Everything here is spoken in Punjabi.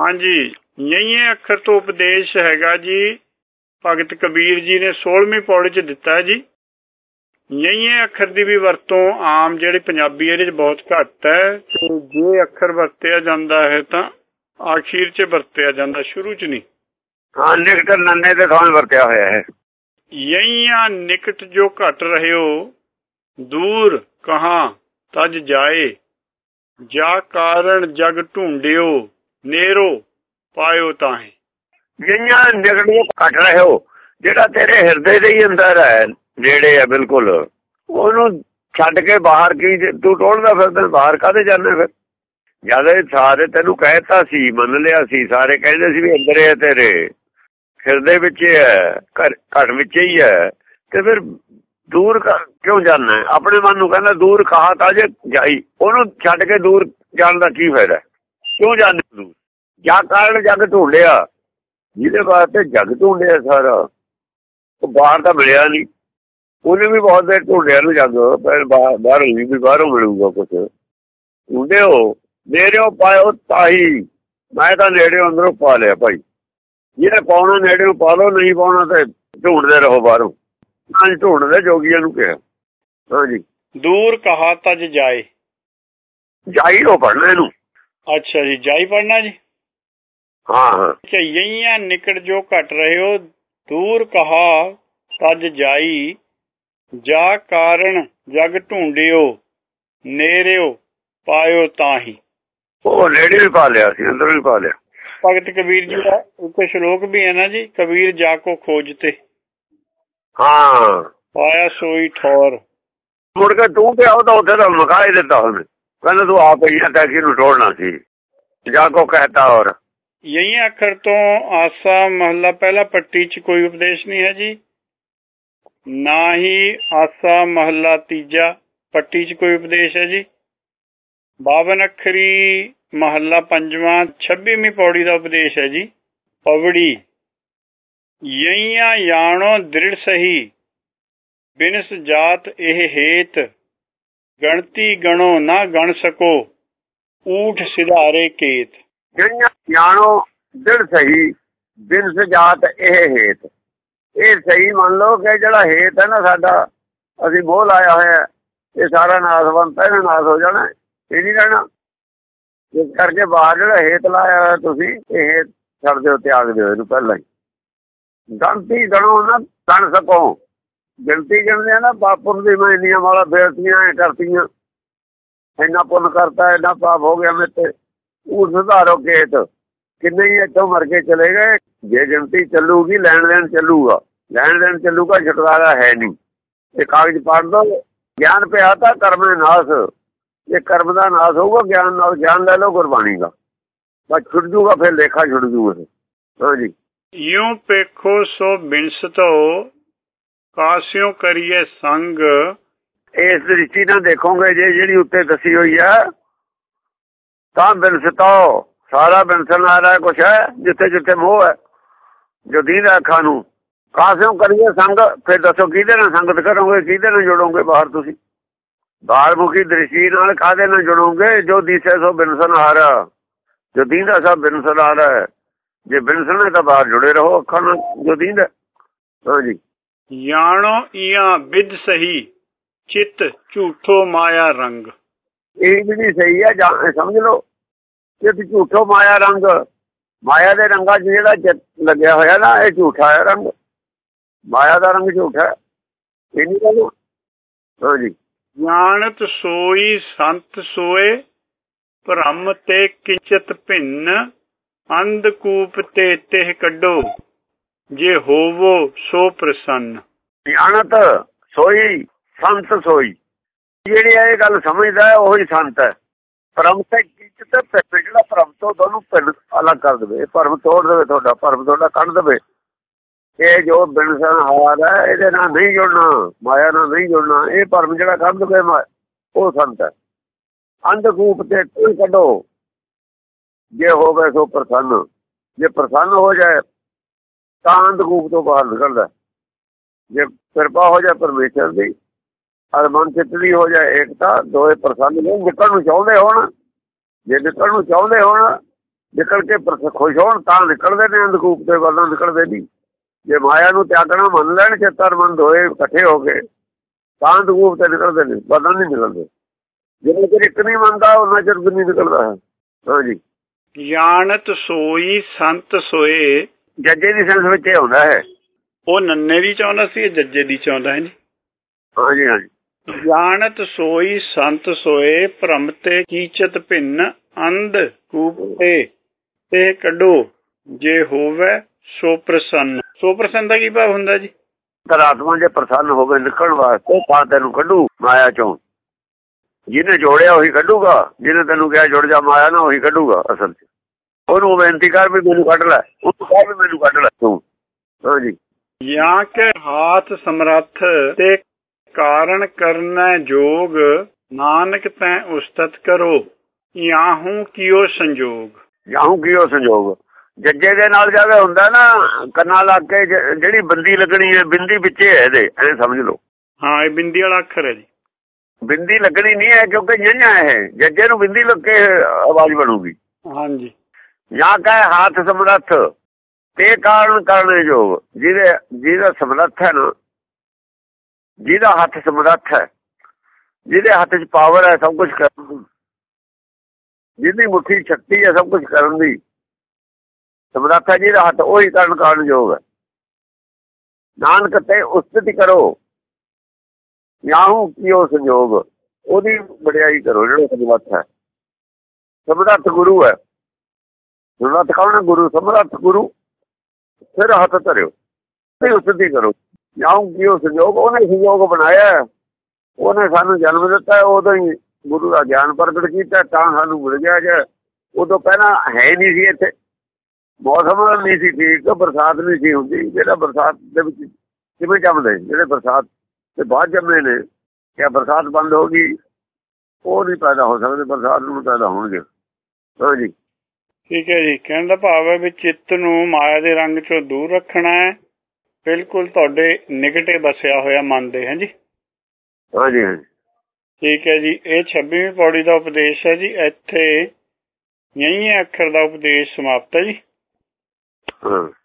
ਹਾਂਜੀ ਯਹੀਏ ਅੱਖਰ ਤੋਂ ਉਪਦੇਸ਼ ਹੈਗਾ ਜੀ ਭਗਤ ਕਬੀਰ ਜੀ ਨੇ 16ਵੀਂ ਪੌੜੀ 'ਚ ਦਿੱਤਾ ਹੈ ਜੀ। ਯਹੀਏ ਅੱਖਰ ਦੀ ਵੀ ਵਰਤੋਂ ਆਮ ਜਿਹੜੀ ਪੰਜਾਬੀ ਇਹਦੇ 'ਚ ਬਹੁਤ ਘੱਟ ਹੈ ਤੇ ਜੇ ਅੱਖਰ ਵਰਤਿਆ ਜਾਂਦਾ ਹੈ ਤਾਂ ਆਖੀਰ 'ਚ ਵਰਤਿਆ ਜਾਂਦਾ ਸ਼ੁਰੂ 'ਚ ਨਹੀਂ। ਹਾਂ ਨਿਕਟ ਨੰਨੇ ਦੇ ਥਾਂ ਵਰਤਿਆ ਹੋਇਆ ਹੈ। ਯਈਆਂ ਨਿਕਟ ਜੋ ਘਟ ਰਹਿਓ ਦੂਰ ਕਹਾਂ ਤਜ ਜਾਏ ਜਾ ਕਾਰਨ ਜਗ ਢੂੰਡਿਓ ਨੇਰੋ ਪਾਇਓ ਤਾਹੇ। ਜਿੰਨਾਂ ਨਿਕੜੀਆਂ ਘਟ ਰਹੇ ਹੋ, ਜਿਹੜਾ ਤੇਰੇ ਹਿਰਦੇ ਦੇ ਹੀ ਅੰਦਰ ਹੈ, ਨੇੜੇ ਹੈ ਬਿਲਕੁਲ, ਉਹਨੂੰ ਛੱਡ ਕੇ ਬਾਹਰ ਕੀ ਤੂੰ ਟੋਲਦਾ ਫਿਰਦਾ, ਬਾਹਰ ਕਾਹਦੇ ਜਾਂਦਾ ਫਿਰ? ਜਦ ਸਾਰੇ ਤੈਨੂੰ ਕਹਿਤਾ ਸੀ, ਮੰਨ ਲਿਆ ਸੀ, ਸਾਰੇ ਕਹਿੰਦੇ ਸੀ ਵੀ ਅੰਦਰ ਹੈ ਤੇਰੇ। ਹਿਰਦੇ ਵਿੱਚ ਹੈ ਘਰ ਵਿੱਚ ਹੀ ਹੈ, ਤੇ ਫਿਰ ਦੂਰ ਕਿਉਂ ਜਾਣਾ ਆਪਣੇ ਮਨ ਨੂੰ ਕਹਿੰਦਾ ਦੂਰ ਕਹਾ ਤਾਂ ਜੇ ਜਾਈ, ਉਹਨੂੰ ਛੱਡ ਕੇ ਦੂਰ ਜਾਣ ਦਾ ਕੀ ਫਾਇਦਾ ਕਿਉਂ ਜਾਂਦੇ ਦੂਰ ਜਾਂ ਕਾਰਨ ਜਗ ਢੂੰਡਿਆ? ਜਿਹਦੇ ਵਾਸਤੇ ਜਗ ਢੂੰਡਿਆ ਸਾਰਾ। ਉਹ ਬਾਹਰ ਤਾਂ ਮਿਲਿਆ ਨਹੀਂ। ਉਹਨੇ ਵੀ ਬਹੁਤ ਦੇਰ ਢੂੰਡਿਆ ਨੂੰ ਜਗ। ਪਰ ਬਾਹਰ ਵੀ ਬਾਹਰੋਂ ਮਿਲੂਗਾ ਕੁਝ ਢੂੰਡਿਓ ਨੇੜਿਓ ਪਾਇਓ ਤਾਹੀ। ਮੈਂ ਤਾਂ ਨੇੜਿਓ ਅੰਦਰੋਂ ਪਾ ਲਿਆ ਭਾਈ। ਜਿਹਨੇ ਪਾਉਣਾ ਨੇੜਿਓ ਪਾ ਲਓ ਨਹੀਂ ਪਾਉਣਾ ਤੇ ਢੂੰਡਦੇ ਰਹੋ ਬਾਹਰੋਂ। ਹਾਂ ਢੂੰਡਦੇ ਜੋਗੀਆਂ ਨੂੰ ਕਿਹਾ। ਹਾਂਜੀ। ਦੂਰ ਕਹਾ ਤਜ ਜਾਏ। ਜਾਈ ਲੋ ਪੜਨਾ ਇਹਨੂੰ। ਅੱਛਾ ਜੀ ਜਾਈ ਪੜਨਾ ਜੀ? ਹਾਂ। ਹਾਂ ਕਿ ਯਈਆਂ ਨਿਕਟ ਜੋ ਘਟ ਰਹੇ ਹੋ ਦੂਰ ਕਹਾ ਤਜ ਜਾਈ। ਜਾ ਕਾਰਨ ਜਗ ਢੂੰਡਿਓ ਨੇਰਿਓ ਪਾਇਓ ਤਾਹੀ। ਉਹ ਨੇੜੇ ਵੀ ਪਾ ਲਿਆ ਸੀ ਅੰਦਰ ਵੀ ਪਾ ਲਿਆ। ਭਗਤ ਕਬੀਰ ਜੀ ਦਾ ਇੱਕ ਸ਼ਲੋਕ ਵੀ ਹੈ ਨਾ ਜੀ ਕਬੀਰ ਜਾ ਕੋ ਖੋਜਤੇ ਹਾਂ। ਪਾਇਆ ਸੋਈ ਠੌਰ। ਮੁੜ ਕੇ ਤੂੰ ਤੇ ਆਉ ਤਾਂ ਉੱਥੇ ਤਾਂ ਮਕਾ ਹੀ ਦਿੱਤਾ ਉਹਨੇ। ਕਹਿੰਦਾ ਤੂੰ ਆਪ ਹੀ ਤਾਂ ਕਿਹਨੂੰ ਟੋੜਨਾ ਸੀ। ਜਾ ਕੋ ਕਹਤਾ ਔਰ ਯਹੀ ਅੱਖਰ ਤੋਂ ਆਸਾ ਮਹੱਲਾ ਪਹਿਲਾ ਪੱਟੀ 'ਚ ਕੋਈ ਉਪਦੇਸ਼ ਨਹੀਂ ਹੈ ਜੀ। ਨਾ ਹੀ ਆਸਾ ਮਹੱਲਾ ਤੀਜਾ ਪੱਟੀ 'ਚ ਕੋਈ ਉਪਦੇਸ਼ ਹੈ ਜੀ। 52 ਅੱਖਰੀ ਮਹੱਲਾ ਪੰਜਵਾਂ 26ਵੀਂ ਪੌੜੀ ਦਾ ਉਪਦੇਸ਼ ਹੈ ਜੀ। ਪਵੜੀ। ਯਈਆਂ ਯਾਣੋ ਦ੍ਰਿੜ ਸਹੀ। ਬਿਨਸ ਜਾਤ ਇਹ ਹੇਤ। ਗਣਤੀ ਗਣੋ, ਨਾ ਗਣ ਸਕੋ। ਊਠ ਸਿਧਾਰੇ ਕੇਤ। ਜਿਹੜੀਆਂ ਜਾਣੋ ਦਿਲ ਸਹੀ, ਬਿਨ ਸਜਾਤ ਇਹ ਹੇਤ। ਇਹ ਸਹੀ ਮੰਨ ਲਓ ਕਿ ਜਿਹੜਾ ਹੇਤ ਹੈ ਨਾ ਸਾਡਾ, ਅਸੀਂ ਮੋਹ ਲਾਇਆ ਹੋਇਆ ਇਹ ਸਾਰਾ ਨਾਸਵੰਤ ਹੈ ਨਾਸ ਹੋ ਜਾਣਾ, ਇਹ ਨਹੀਂ ਰਹਿਣਾ। ਇਸ ਕਰਕੇ ਬਾਹਰ ਜਿਹੜਾ ਹੇਤ ਲਾਇਆ ਹੋਇਆ ਤੁਸੀਂ, ਇਹ ਹੇਤ ਛੱਡ ਦਿਓ, ਤਿਆਗ ਦਿਓ ਇਹਨੂੰ ਪਹਿਲਾਂ ਹੀ। ਗਣਤੀ ਗਣੋ ਨਾ, ਗਣ ਸਕੋ। ਗਿਣਤੀ ਗਿਣਦੇ ਆ ਨਾ, ਬਾਪੁਰ ਦੀ ਮੈਂ ਇੰਨੀਆਂ ਵਾਲਾ ਬੇਇੱਜ਼ਤੀਆਂ ਕਰਤੀਆਂ। ਇੰਨਾ ਪੁੰਨ ਕਰਤਾ, ਇੰਨਾ ਪਾਪ ਹੋ ਗਿਆ ਮੇਰੇ ਉਹ ਸੁਧਾਰੋ ਕੇਤ ਕਿੰਨੇ ਹੀ ਇੱਥੋਂ ਮਰ ਕੇ ਚਲੇ ਗਏ। ਜੇ ਗਿਣਤੀ ਚੱਲੂਗੀ ਲੈਣ ਦੇਣ ਚੱਲੂਗਾ। ਲੈਣ ਦੇਣ ਚੱਲੂਗਾ ਛੁਟਕਾਰਾ ਹੈ ਨਹੀਂ। ਇਹ ਕਾਗਜ਼ ਪੜ ਦੋ ਗਿਆਨ ਪਿਆ ਤਾਂ ਕਰਮ ਦੇ ਨਾਸ। ਇਹ ਕਰਮ ਦਾ ਨਾਸ ਹੋਊਗਾ, ਗਿਆਨ ਨਾਲ ਗਿਆਨ ਲੈ ਲਓ, ਗੁਰਬਾਣੀ ਦਾ। ਬਸ ਛੁੱਟ ਜੂਗਾ, ਫਿਰ ਲੇਖਾ ਛੁੱਟ ਜੂਗਾ। ਹਾਂਜੀ। ਯੂੰ ਪੇਖੋ ਸੋ ਬਿਨਸਤੋ ਕਾਸਿਓ ਕਰੀਏ ਸੰਗ। ਇਸ ਦ੍ਰਿਸ਼ਟੀ ਨਾਲ ਦੇਖੋਗੇ ਜੇ ਜਿਹੜੀ ਉੱਤੇ ਦੱਸੀ ਹੋਈ ਆ, ਤਾਂ ਬਿਨਸਤੋ, ਸਾਰਾ ਬਿਨਸਨ ਆ ਕੁਛ ਹੈ, ਜਿੱਥੇ ਜਿੱਥੇ ਮੋਹ ਹੈ, ਜੋ ਦੀਦਾ ਅੱਖਾਂ ਨੂੰ। ਕਾਸਿਓ ਕਰੀਏ ਸੰਗ, ਫਿਰ ਦੱਸੋ ਕਿਹਦੇ ਨਾਲ ਸੰਗਤ ਕਰੋਗੇ, ਕਿਹਦੇ ਨਾਲ ਜੁੜੋਗੇ ਬਾਹਰ ਤੁਸੀਂ? ਬਾਹਰ ਮੁਖੀ ਦ੍ਰਿਸ਼ਟੀ ਨਾਲ ਕਾਦੇ ਨਾਲ ਜੁੜੋਗੇ, ਜੋ ਦੀਸੇ ਸੋ ਬਿਨਸਨ ਹਾਰਾ ਰਿਹਾ ਜੋ ਦੀਦਾ ਸਭ ਬਿਨਸਨ ਆ ਰਿਹਾ ਜੇ ਬਿਨਸਨ ਹੈ ਤਾਂ ਬਾਹਰ ਜੁੜੇ ਰਹੋ ਅੱਖਾਂ ਨਾਲ, ਜੋ ਦੀਦਾ ਹਾਂਜੀ। ਯਾਣੋ ਇਆਂ ਵਿਦ ਸਹੀ ਚਿੱਤ ਝੂਠੋ ਮਾਇਆ ਰੰਗ। ਇਹ ਵੀ ਨਹੀਂ ਸਹੀ ਹੈ ਜਾਂ ਸਮਝ ਲਓ ਕਿ ਝੂਠੋ ਮਾਇਆ ਰੰਗ। ਮਾਇਆ ਦੇ ਰੰਗਾਂ 'ਚ ਜਿਹੜਾ ਲੱਗਿਆ ਹੋਇਆ ਨਾ ਇਹ ਝੂਠਾ ਹੈ ਰੰਗ। ਮਾਇਆ ਦਾ ਰੰਗ ਝੂਠਾ ਹੈ। ਇਹ ਨਹੀਂ ਕਹਿੰਦਾ ਹਾਂਜੀ ਜਾਣਤ ਸੋਈ ਸੰਤ ਸੋਏ ਭ੍ਰਮ ਤੇ ਕਿੰਚਤ ਭਿੰਨ ਅੰਧਕੂਪ ਤੇ ਤਿਹ ਕੱਢੋ। ਜੇ ਹੋਵੋ ਸੋ ਪ੍ਰਸੰਨ। ਜਾਣਤ ਸੋਈ, ਸੰਤ ਸੋਈ। ਜਿਹੜੀ ਇਹ ਗੱਲ ਸਮਝਦਾ ਹੈ, ਉਹੀ ਸੰਤ ਹੈ। ਭਰਮ ਤੇ ਕਿੰਚਤ ਭਿੰਨ ਜਿਹੜਾ ਭਰਮ ਤੋਂ ਦੋਨੋਂ ਭਿੰਨ ਅਲੱਗ ਕਰ ਦੇਵੇ ਭਰਮ ਤੋੜ ਦੇਵੇ ਤੁਹਾਡਾ ਭਰਮ ਤੁਹਾਡਾ ਕੱਢ ਦੇਵੇ। ਇਹ ਜੋ ਬਿਨਸਨ ਹਾਰ ਹੈ, ਇਹਦੇ ਨਾਲ ਨਹੀਂ ਜੁੜਨਾ, ਮਾਇਆ ਨਾਲ ਨਹੀਂ ਜੁੜਨਾ, ਇਹ ਭਰਮ ਜਿਹੜਾ ਕੱਢ ਦੇਵੇ ਉਹ ਸੰਤ ਹੈ। ਅੰਧਕੂਪ ਤੇ ਕੋਈ ਕੱਢੋ। ਜੇ ਹੋਵੇ ਸੋ ਪ੍ਰਸੰਨ। ਜੇ ਪ੍ਰਸੰਨ ਹੋ ਜਾਏ, ਤਾਂ ਅੰਧਕੂਪ ਤੋਂ ਬਾਹਰ ਨਿਕਲਦਾ ਜੇ ਕਿਰਪਾ ਹੋ ਜਾਏ ਪਰਮੇਸ਼ਰ ਦੀ ਅਰ ਮਨ ਚਿੱਤ ਦੀ ਹੋ ਜਾਏ ਏਕਤਾ ਦੋਏ ਪ੍ਰਸੰਨ ਨੇ ਨਿਕਲਣ ਨੂੰ ਚਾਹੁੰਦੇ ਹੋਣ। ਜੇ ਨਿਕਲਣ ਨੂੰ ਚਾਹੁੰਦੇ ਹੋਣ ਨਿਕਲ ਕੇ ਖੁਸ਼ ਹੋਣ ਤਾਂ ਨਿਕਲਦੇ ਨੇ ਅੰਧਕੂਪ ਤੇ ਵੱਲੋਂ ਨਿਕਲਦੇ ਨਹੀਂ। ਜੇ ਮਾਇਆ ਨੂੰ ਤਿਆਗਣਾ ਮੰਨ ਲੈਣ ਚੇਤਰਮੰਦ ਹੋਏ ਇਕੱਠੇ ਹੋ ਕੇ ਤਾਂ ਅੰਧਕੂਪ ਤੇ ਨਿਕਲਦੇ ਨੇ ਵੱਲੋਂ ਨਹੀਂ ਨਿਕਲਦੇ। ਜਿੰਨੇ ਚਿਰ ਇੱਕ ਨਹੀਂ ਮੰਨਦਾ ਉਹਨਾਂ ਚਿਰ ਵੀ ਨਹੀਂ ਨਿਕਲਦਾ ਹੈ। ਹਾਂਜੀ ਜਾਣਤ ਸੋਈ ਸੰਤ ਸੋਏ। ਜੱਜੇ ਦੀ ਸੈਂਸ ਵਿੱਚ ਆਉਂਦਾ ਹੈ ਉਹ ਨੰਨੇ ਦੀ ਚਾਹੁੰਦਾ ਸੀ ਜੱਜੇ ਦੀ ਚਾਹੁੰਦਾ ਹੈ ਜੀ ਹਾਂਜੀ ਹਾਂਜੀ। ਜਾਣਤ ਸੋਈ ਸੰਤ ਸੋਏ ਭ੍ਰਮ ਤੇ ਕੀਚਤ ਭਿੰਨ ਅੰਧ ਕੂਪ ਤੇ ਤੇ ਕੱਢੋ। ਜੇ ਹੋਵੇ ਸੋ ਪ੍ਰਸੰਨ। ਸੋ ਪ੍ਰਸੰਨ ਦਾ ਕੀ ਭਾਵ ਹੁੰਦਾ ਜੀ? ਤਰਾਤਮਾ ਜੇ ਪ੍ਰਸੰਨ ਹੋਵੇ ਨਿਕਲਣ ਵਾਸਤੇ ਤਾਂ ਤੈਨੂੰ ਕੱਢੂ ਮਾਇਆ ਚੋਂ। ਜਿਹਨੇ ਜੋੜਿਆ ਉਹੀ ਕੱਢੂਗਾ। ਜਿਹਨੇ ਤੈਨੂੰ ਕਿਹਾ ਜੁੜ ਜਾ ਮਾਇਆ ਨਾ ਉਹੀ ਕੱਢੂਗਾ ਅਸਲ 'ਚ। ਉਹਨੂੰ ਬੇਨਤੀ ਕਰ ਵੀ ਮੈਨੂੰ ਕੱਢ ਲੈ। ਉਹਨੂੰ ਕਹਿ ਵੀ ਮੈਨੂੰ ਕੱਢ ਲੈ ਤੂੰ। ਹਾਂਜੀ ਜਾਂ ਕੇ ਹਾਥ ਸਮਰੱਥ ਤੇ ਕਾਰਨ ਕਰਨਾ ਜੋਗ ਨਾਨਕ ਤੈ ਉਸਤਤ ਕਰੋ। ਯਾਹੂ ਕੀਓ ਸੰਜੋਗ। ਜਾਹੂ ਕੀ ਉਹ ਸੰਜੋਗ। ਜੱਜੇ ਦੇ ਨਾਲ ਜਾਵੇ ਹੁੰਦਾ ਨਾ ਕੰਨਾਂ ਲੱਗ ਕੇ ਜਿਹੜੀ ਬੰਦੀ ਲੱਗਣੀ ਹੈ ਬਿੰਦੀ ਵਿੱਚੇ ਹੈ ਇਹਦੇ ਐ ਸਮਝ ਲਓ। ਹਾਂ ਇਹ ਬਿੰਦੀ ਵਾਲਾ ਅੱਖਰ ਹੈ ਜੀ। ਬਿੰਦੀ ਲੱਗਣੀ ਨਹੀਂ ਹੈ ਕਿਉਂਕਿ ਜੰਝਾ ਹੈ ਜੱਜੇ ਨੂੰ ਬਿੰਦੀ ਲੱਗ ਕੇ ਆਵਾਜ਼ ਬਣੂਗੀ। ਹਾਂਜੀ। ਜਾਂ ਕਹੇ ਹੱਥ ਸਮਰੱਥ। ਤੇ ਕਾਰਨ ਕਰਨੇ ਜੋਗ ਜਿਹਦੇ, ਜਿਹਦਾ ਸਮਰੱਥ ਹੈ ਨਾ ਜਿਹਦਾ ਹੱਥ ਸਮਰੱਥ ਹੈ, ਜਿਹਦੇ ਹੱਥ 'ਚ ਪਾਵਰ ਹੈ ਸਭ ਕੁਝ ਕਰਨ ਦੀ, ਜਿਹਦੀ ਮੁੱਠੀ ਸ਼ਕਤੀ ਹੈ ਸਭ ਕੁਝ ਕਰਨ ਦੀ, ਸਮਰੱਥ ਹੈ ਜਿਹਦਾ ਹੱਥ, ਉਹੀ ਕਰਨ ਕਾਰਨ ਜੋਗ ਹੈ। ਨਾਨਕ ਤੇ ਉਸਤਤੀ ਕਰੋ ਯਾਹੂ ਕੀਓ ਸੰਜੋਗ ਉਹਦੀ ਵਡਿਆਈ ਕਰੋ, ਜਿਹੜਾ ਸਮਰੱਥ ਹੈ। ਸਮਰੱਥ ਗੁਰੂ ਹੈ। ਸਮਰੱਥ ਕੌਣ ਗੁਰੂ, ਸਮਰੱਥ ਗੁਰੂ। ਫਿਰ ਹੱਥ ਧਰਿਓ। ਤੇ ਉਸਤਤੀ ਕਰੋ। ਯਾਹੂ ਕੀਓ ਸੰਜੋਗ ਉਹਨੇ ਸੰਜੋਗ ਬਣਾਇਆ ਹੈ। ਉਹਨੇ ਸਾਨੂੰ ਜਨਮ ਦਿੱਤਾ ਹੈ, ਉਦੋਂ ਹੀ ਗੁਰੂ ਦਾ ਗਿਆਨ ਪ੍ਰਗਟ ਕੀਤਾ ਤਾਂ ਸਾਨੂੰ ਮਿਲ ਗਿਆ ਜੇ ਉਦੋਂ ਪਹਿਲਾਂ ਹੈ ਹੀ ਨਹੀਂ ਸੀ ਇੱਥੇ। ਮੌਸਮ ਨਹੀਂ ਸੀ ਠੀਕ ਬਰਸਾਤ ਨਹੀਂ ਸੀ ਹੁੰਦੀ। ਜਿਹੜਾ ਬਰਸਾਤ ਦੇ ਵਿੱਚ ਕਿਵੇਂ ਜੰਮਦੇ? ਜਿਹੜੇ ਬਰਸਾਤ ਤੇ ਬਾਅਦ ਜੰਮੇ ਨੇ ਕਿਆ ਬਰਸਾਤ ਬੰਦ ਹੋ ਗਈ ਉਹ ਨਹੀਂ ਪੈਦਾ ਹੋ ਸਕਦੇ। ਬਰਸਾਤ ਨੂੰ ਪੈਦਾ ਹੋਣਗੇ। ਹਾਂਜੀ ਠੀਕ ਹੈ ਜੀ। ਕਹਿਣ ਦਾ ਭਾਵ ਹੈ ਵੀ ਚਿੱਤ ਨੂੰ ਮਾਇਆ ਦੇ ਰੰਗ ਚੋਂ ਦੂਰ ਰੱਖਣਾ ਹੈ। ਬਿਲਕੁਲ ਤੁਹਾਡੇ ਨਿਗਟੇ ਬਸਿਆ ਹੋਇਆ ਮਨ ਦੇ ਹੈ ਜੀ? ਹਾਂਜੀ ਹਾਂਜੀ। ਠੀਕ ਹੈ ਜੀ। ਇਹ 26ਵੀਂ ਪੌੜੀ ਦਾ ਉਪਦੇਸ਼ ਹੈ ਜੀ। ਇੱਥੇ ਯਹੀਂ ਅੱਖਰ ਦਾ ਉਪਦੇਸ਼ ਸਮਾਪਤ ਹੈ ਜੀ। ਹਾਂ।